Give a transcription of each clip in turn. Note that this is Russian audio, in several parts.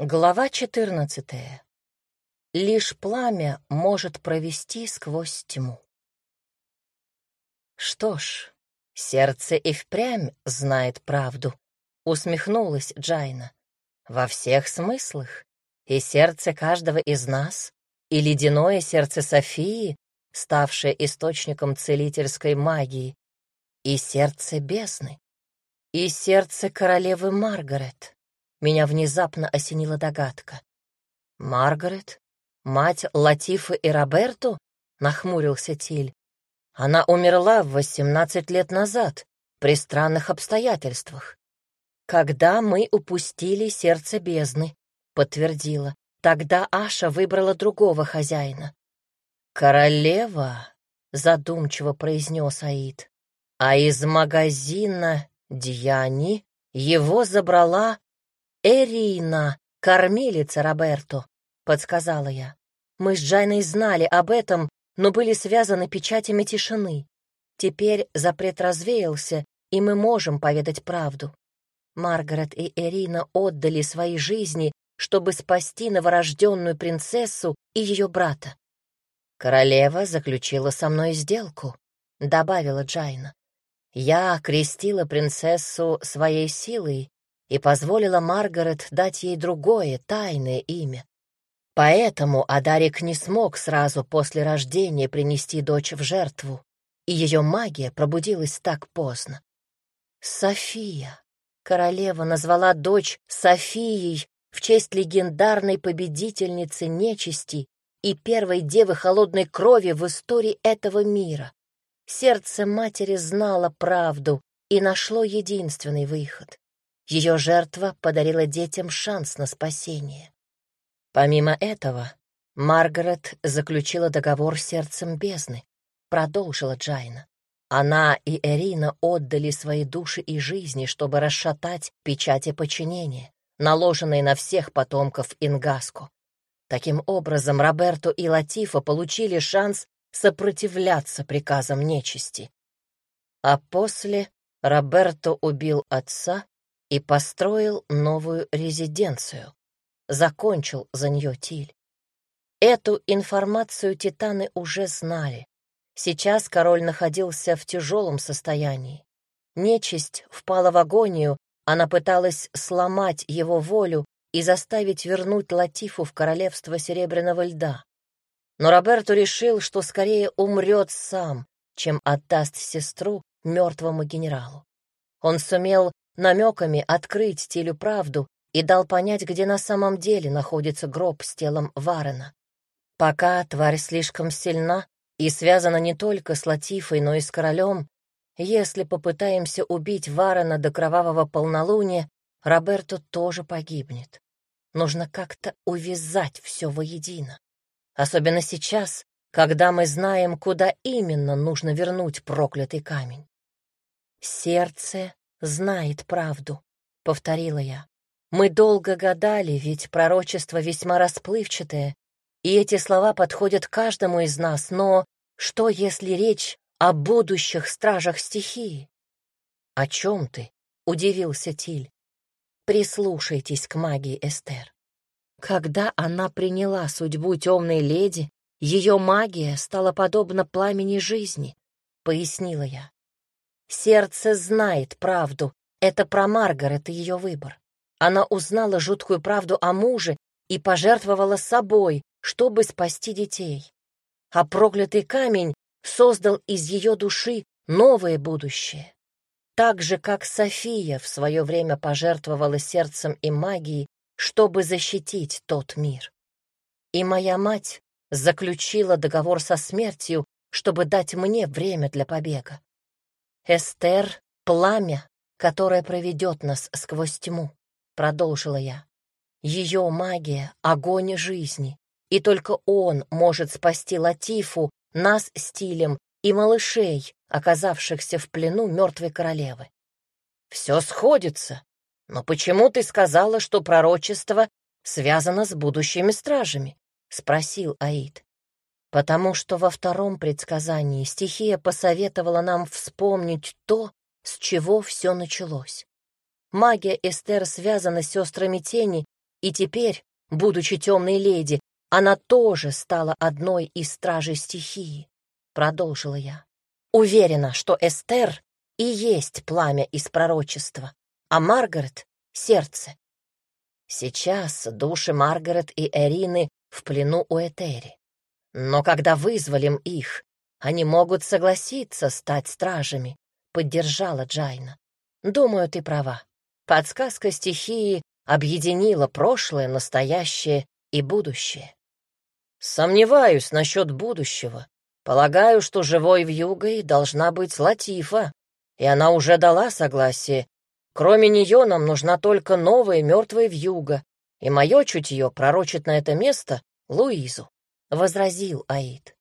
Глава 14. Лишь пламя может провести сквозь тьму. Что ж, сердце и впрямь знает правду, усмехнулась Джайна. Во всех смыслах. И сердце каждого из нас, и ледяное сердце Софии, ставшее источником целительской магии, и сердце бездны, и сердце королевы Маргарет меня внезапно осенила догадка. «Маргарет? Мать Латифы и Роберту?» — нахмурился Тиль. «Она умерла восемнадцать лет назад, при странных обстоятельствах. Когда мы упустили сердце бездны», — подтвердила. «Тогда Аша выбрала другого хозяина». «Королева», — задумчиво произнес Аид, «а из магазина Дьяни его забрала «Эрина, кормилица Роберто», — подсказала я. Мы с Джайной знали об этом, но были связаны печатями тишины. Теперь запрет развеялся, и мы можем поведать правду. Маргарет и Эрина отдали свои жизни, чтобы спасти новорожденную принцессу и ее брата. «Королева заключила со мной сделку», — добавила Джайна. «Я крестила принцессу своей силой, и позволила Маргарет дать ей другое, тайное имя. Поэтому Адарик не смог сразу после рождения принести дочь в жертву, и ее магия пробудилась так поздно. София. Королева назвала дочь Софией в честь легендарной победительницы нечисти и первой девы холодной крови в истории этого мира. Сердце матери знало правду и нашло единственный выход. Ее жертва подарила детям шанс на спасение. Помимо этого, Маргарет заключила договор с сердцем бездны, продолжила Джайна. Она и Эрина отдали свои души и жизни, чтобы расшатать печати подчинения, наложенные на всех потомков Ингаску. Таким образом, Роберто и Латифа получили шанс сопротивляться приказам нечисти. А после Роберто убил отца и построил новую резиденцию. Закончил за нее Тиль. Эту информацию титаны уже знали. Сейчас король находился в тяжелом состоянии. Нечисть впала в агонию, она пыталась сломать его волю и заставить вернуть Латифу в королевство Серебряного льда. Но Роберту решил, что скорее умрет сам, чем отдаст сестру мертвому генералу. Он сумел намеками открыть Тилю правду и дал понять, где на самом деле находится гроб с телом Варена. Пока тварь слишком сильна и связана не только с Латифой, но и с королем, если попытаемся убить Варена до кровавого полнолуния, Роберто тоже погибнет. Нужно как-то увязать все воедино. Особенно сейчас, когда мы знаем, куда именно нужно вернуть проклятый камень. Сердце знает правду», — повторила я. «Мы долго гадали, ведь пророчество весьма расплывчатое, и эти слова подходят каждому из нас, но что, если речь о будущих стражах стихии?» «О чем ты?» — удивился Тиль. «Прислушайтесь к магии Эстер. Когда она приняла судьбу темной леди, ее магия стала подобна пламени жизни», — пояснила я. Сердце знает правду. Это про Маргарет и ее выбор. Она узнала жуткую правду о муже и пожертвовала собой, чтобы спасти детей. А проклятый камень создал из ее души новое будущее. Так же, как София в свое время пожертвовала сердцем и магией, чтобы защитить тот мир. И моя мать заключила договор со смертью, чтобы дать мне время для побега. «Эстер — пламя, которое проведет нас сквозь тьму», — продолжила я. «Ее магия — огонь жизни, и только он может спасти Латифу, нас стилем и малышей, оказавшихся в плену мертвой королевы». «Все сходится. Но почему ты сказала, что пророчество связано с будущими стражами?» — спросил Аид потому что во втором предсказании стихия посоветовала нам вспомнить то, с чего все началось. Магия Эстер связана с сестрами тени И теперь, будучи темной леди, она тоже стала одной из стражей стихии, продолжила я. Уверена, что Эстер и есть пламя из пророчества, а Маргарет — сердце. Сейчас души Маргарет и Эрины в плену у Этери. Но когда вызволим их, они могут согласиться стать стражами, поддержала Джайна. Думаю, ты права. Подсказка стихии объединила прошлое, настоящее и будущее. Сомневаюсь насчет будущего. Полагаю, что живой в Югой должна быть Латифа, и она уже дала согласие. Кроме нее нам нужна только новая мертвая вьюга, и мое чутье пророчит на это место Луизу, — возразил Аид.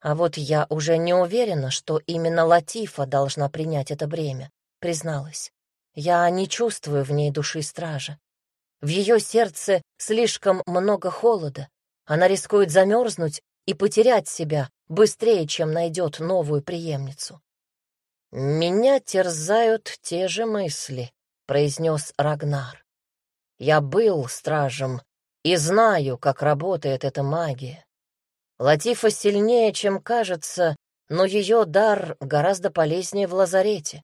А вот я уже не уверена, что именно Латифа должна принять это бремя, призналась. Я не чувствую в ней души стража. В ее сердце слишком много холода. Она рискует замерзнуть и потерять себя быстрее, чем найдет новую преемницу. «Меня терзают те же мысли», — произнес Рагнар. «Я был стражем и знаю, как работает эта магия. Латифа сильнее, чем кажется, но ее дар гораздо полезнее в лазарете.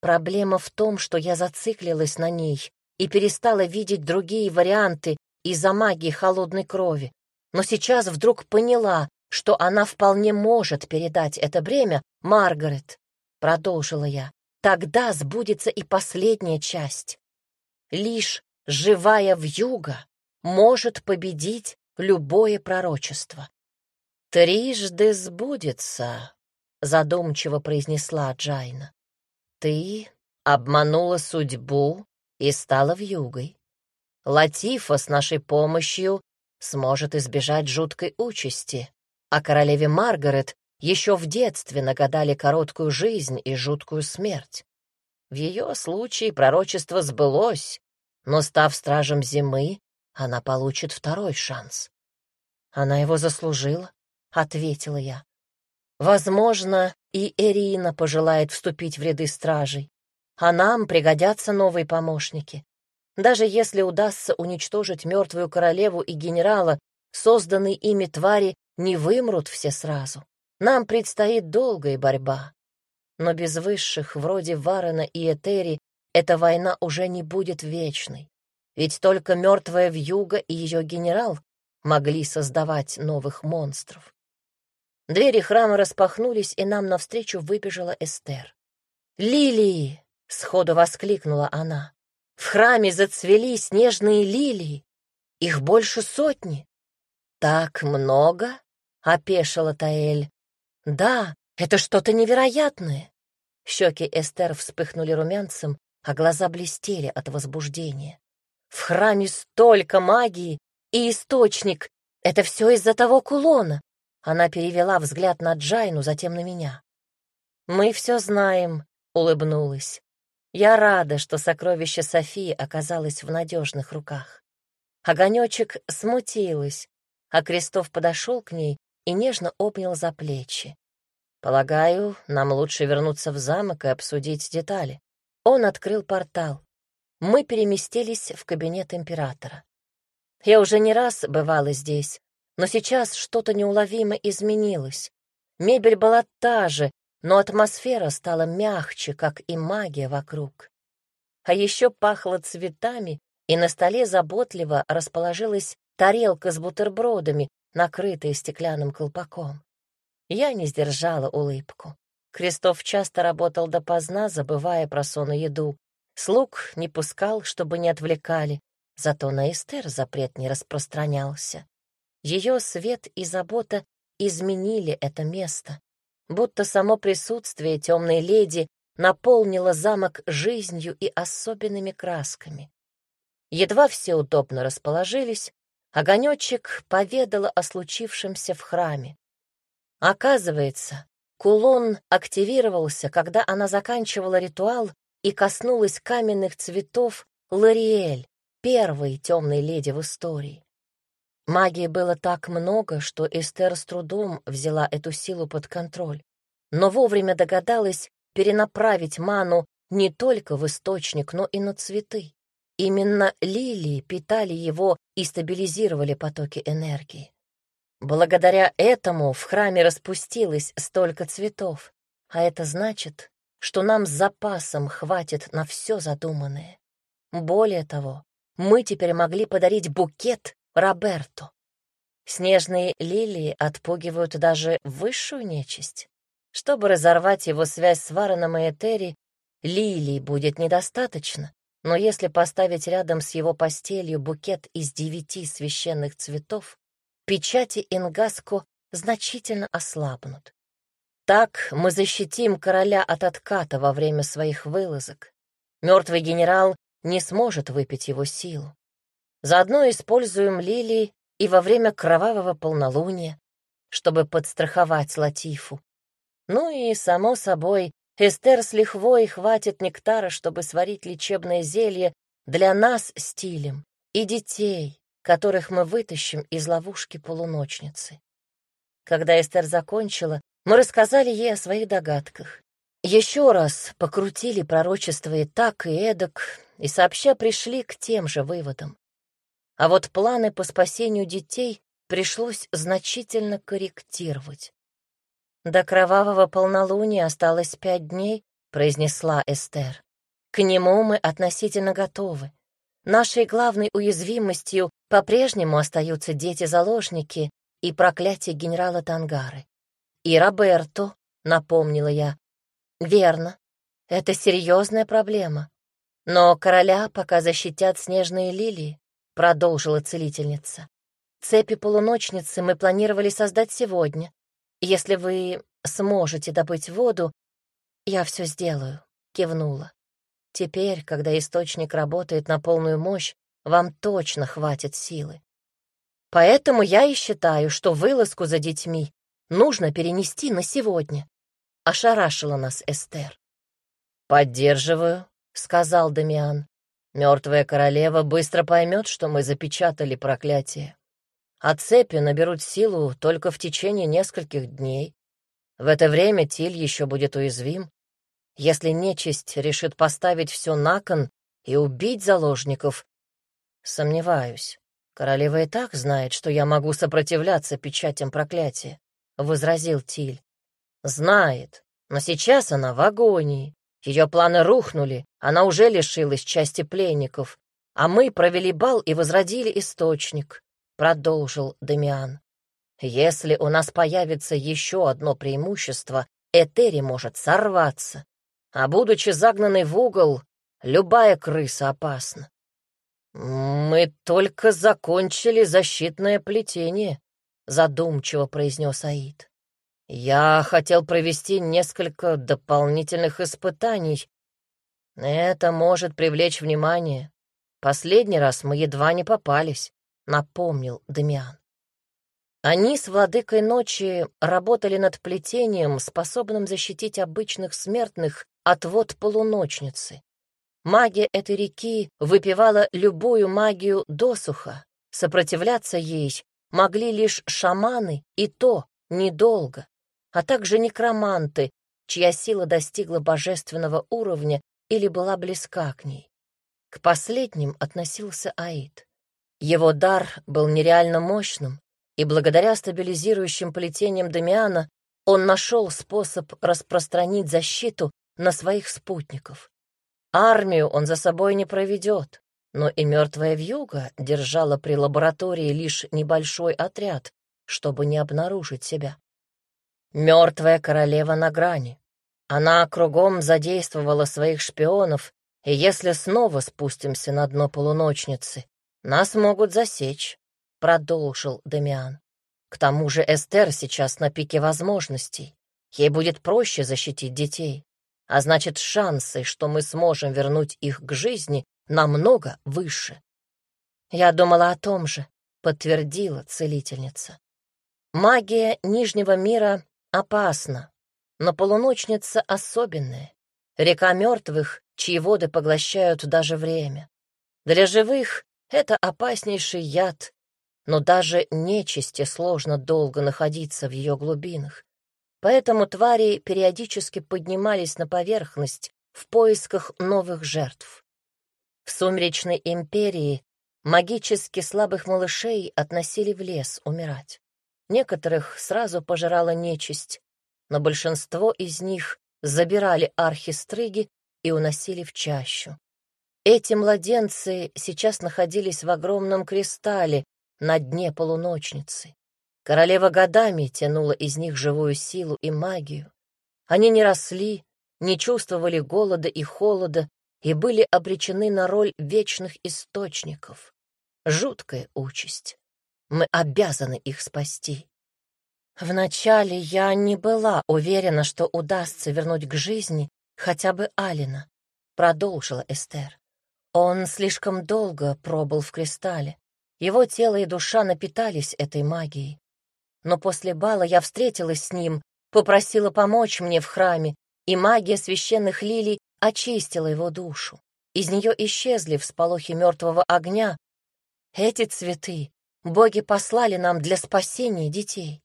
Проблема в том, что я зациклилась на ней и перестала видеть другие варианты из-за магии холодной крови, но сейчас вдруг поняла, что она вполне может передать это бремя Маргарет, — продолжила я. Тогда сбудется и последняя часть. Лишь живая вьюга может победить любое пророчество. «Трижды сбудется», — задумчиво произнесла Джайна. «Ты обманула судьбу и стала вьюгой. Латифа с нашей помощью сможет избежать жуткой участи, а королеве Маргарет еще в детстве нагадали короткую жизнь и жуткую смерть. В ее случае пророчество сбылось, но, став стражем зимы, она получит второй шанс. Она его заслужила, — ответила я. Возможно, и Эрина пожелает вступить в ряды стражей, а нам пригодятся новые помощники. Даже если удастся уничтожить мертвую королеву и генерала, созданные ими твари не вымрут все сразу. Нам предстоит долгая борьба. Но без высших, вроде Варена и Этери, эта война уже не будет вечной. Ведь только мертвая вьюга и ее генерал могли создавать новых монстров. Двери храма распахнулись, и нам навстречу выбежала Эстер. «Лилии!» — сходу воскликнула она. «В храме зацвели снежные лилии. Их больше сотни». «Так много?» — опешила Таэль. «Да, это что-то невероятное». Щеки Эстер вспыхнули румянцем, а глаза блестели от возбуждения. «В храме столько магии и источник. Это все из-за того кулона». Она перевела взгляд на Джайну, затем на меня. «Мы все знаем», — улыбнулась. «Я рада, что сокровище Софии оказалось в надежных руках». Огонечек смутилась, а Крестов подошел к ней и нежно обнял за плечи. «Полагаю, нам лучше вернуться в замок и обсудить детали». Он открыл портал. Мы переместились в кабинет императора. Я уже не раз бывала здесь, но сейчас что-то неуловимо изменилось. Мебель была та же, но атмосфера стала мягче, как и магия вокруг. А еще пахло цветами, и на столе заботливо расположилась тарелка с бутербродами, накрытая стеклянным колпаком. Я не сдержала улыбку. Крестов часто работал допоздна, забывая про сон и еду. Слуг не пускал, чтобы не отвлекали, зато на Эстер запрет не распространялся. Ее свет и забота изменили это место, будто само присутствие темной леди наполнило замок жизнью и особенными красками. Едва все удобно расположились, Огонечек поведала о случившемся в храме. Оказывается, кулон активировался, когда она заканчивала ритуал и коснулась каменных цветов Лориэль, первой темной леди в истории. Магии было так много, что Эстер с трудом взяла эту силу под контроль, но вовремя догадалась перенаправить ману не только в источник, но и на цветы. Именно лилии питали его и стабилизировали потоки энергии. Благодаря этому в храме распустилось столько цветов, а это значит, что нам с запасом хватит на все задуманное. Более того, мы теперь могли подарить букет Роберту. Снежные лилии отпугивают даже высшую нечисть. Чтобы разорвать его связь с Вареном и Этери, лилий будет недостаточно, но если поставить рядом с его постелью букет из девяти священных цветов, печати Ингаско значительно ослабнут. Так мы защитим короля от отката во время своих вылазок. Мертвый генерал не сможет выпить его силу. Заодно используем лилии и во время кровавого полнолуния, чтобы подстраховать Латифу. Ну и, само собой, Эстер с лихвой хватит нектара, чтобы сварить лечебное зелье для нас стилем и детей, которых мы вытащим из ловушки полуночницы. Когда Эстер закончила, мы рассказали ей о своих догадках. Еще раз покрутили пророчество и так, и эдак, и сообща пришли к тем же выводам. А вот планы по спасению детей пришлось значительно корректировать. «До кровавого полнолуния осталось пять дней», — произнесла Эстер. «К нему мы относительно готовы. Нашей главной уязвимостью по-прежнему остаются дети-заложники и проклятие генерала Тангары. «И Роберто», — напомнила я. «Верно. Это серьезная проблема. Но короля пока защитят снежные лилии», — продолжила целительница. «Цепи полуночницы мы планировали создать сегодня. Если вы сможете добыть воду, я все сделаю», — кивнула. «Теперь, когда источник работает на полную мощь, вам точно хватит силы. Поэтому я и считаю, что вылазку за детьми нужно перенести на сегодня. Ошарашила нас Эстер. «Поддерживаю», — сказал Дамиан. «Мертвая королева быстро поймет, что мы запечатали проклятие. А цепи наберут силу только в течение нескольких дней. В это время Тиль еще будет уязвим. Если нечисть решит поставить все на кон и убить заложников, сомневаюсь. Королева и так знает, что я могу сопротивляться печатям проклятия. — возразил Тиль. «Знает, но сейчас она в агонии. Ее планы рухнули, она уже лишилась части пленников, а мы провели бал и возродили источник», — продолжил Демиан. «Если у нас появится еще одно преимущество, Этери может сорваться, а, будучи загнанной в угол, любая крыса опасна». «Мы только закончили защитное плетение», задумчиво произнес Аид. Я хотел провести несколько дополнительных испытаний. Это может привлечь внимание. Последний раз мы едва не попались, напомнил Демиан. Они с владыкой ночи работали над плетением, способным защитить обычных смертных от вод полуночницы. Магия этой реки выпивала любую магию досуха. Сопротивляться ей могли лишь шаманы, и то недолго, а также некроманты, чья сила достигла божественного уровня или была близка к ней. К последним относился Аид. Его дар был нереально мощным, и благодаря стабилизирующим плетениям Дамиана он нашел способ распространить защиту на своих спутников. Армию он за собой не проведет, но и мертвая вьюга держала при лаборатории лишь небольшой отряд, чтобы не обнаружить себя. Мертвая королева на грани. Она кругом задействовала своих шпионов, и если снова спустимся на дно полуночницы, нас могут засечь, — продолжил Демиан. К тому же Эстер сейчас на пике возможностей. Ей будет проще защитить детей. А значит, шансы, что мы сможем вернуть их к жизни, намного выше. Я думала о том же, подтвердила целительница. Магия Нижнего мира опасна, но полуночница особенная. Река мертвых, чьи воды поглощают даже время. Для живых это опаснейший яд, но даже нечисти сложно долго находиться в ее глубинах. Поэтому твари периодически поднимались на поверхность в поисках новых жертв. В сумеречной империи магически слабых малышей относили в лес умирать. Некоторых сразу пожирала нечисть, но большинство из них забирали архистрыги и уносили в чащу. Эти младенцы сейчас находились в огромном кристалле на дне полуночницы. Королева годами тянула из них живую силу и магию. Они не росли, не чувствовали голода и холода и были обречены на роль вечных источников. Жуткая участь. Мы обязаны их спасти. Вначале я не была уверена, что удастся вернуть к жизни хотя бы Алина, продолжила Эстер. Он слишком долго пробыл в кристалле. Его тело и душа напитались этой магией. Но после бала я встретилась с ним, попросила помочь мне в храме, и магия священных лилий очистила его душу. Из нее исчезли всполохи мертвого огня. Эти цветы боги послали нам для спасения детей.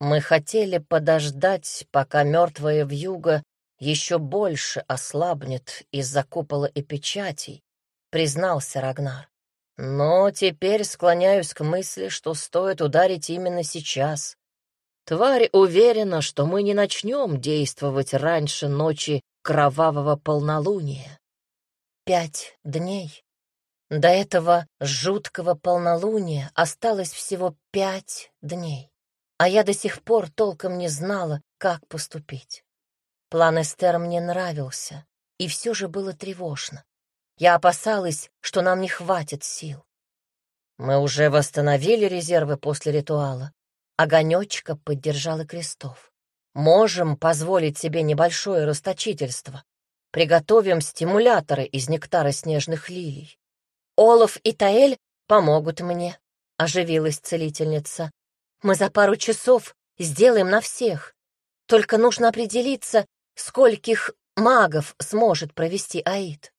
Мы хотели подождать, пока мертвая вьюга еще больше ослабнет из-за купола и печатей, признался Рагнар. Но теперь склоняюсь к мысли, что стоит ударить именно сейчас. Тварь уверена, что мы не начнем действовать раньше ночи кровавого полнолуния. Пять дней. До этого жуткого полнолуния осталось всего пять дней, а я до сих пор толком не знала, как поступить. План Эстер мне нравился, и все же было тревожно. Я опасалась, что нам не хватит сил. Мы уже восстановили резервы после ритуала. Огонечка поддержала крестов. Можем позволить себе небольшое расточительство. Приготовим стимуляторы из нектара снежных лилий. Олаф и Таэль помогут мне, — оживилась целительница. Мы за пару часов сделаем на всех. Только нужно определиться, скольких магов сможет провести Аид.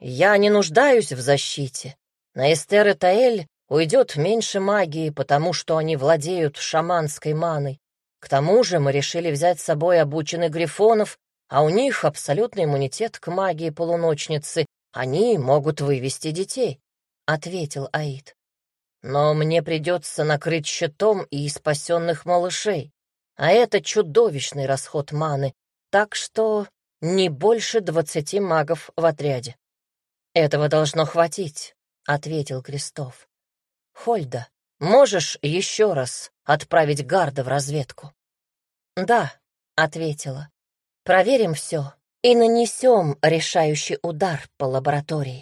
Я не нуждаюсь в защите. На Эстер и Таэль уйдет меньше магии, потому что они владеют шаманской маной. К тому же мы решили взять с собой обученных грифонов, а у них абсолютный иммунитет к магии полуночницы. Они могут вывести детей, — ответил Аид. Но мне придется накрыть щитом и спасенных малышей, а это чудовищный расход маны, так что не больше двадцати магов в отряде. «Этого должно хватить», — ответил Крестов. «Хольда, можешь еще раз отправить гарда в разведку?» «Да», — ответила. «Проверим все и нанесем решающий удар по лаборатории».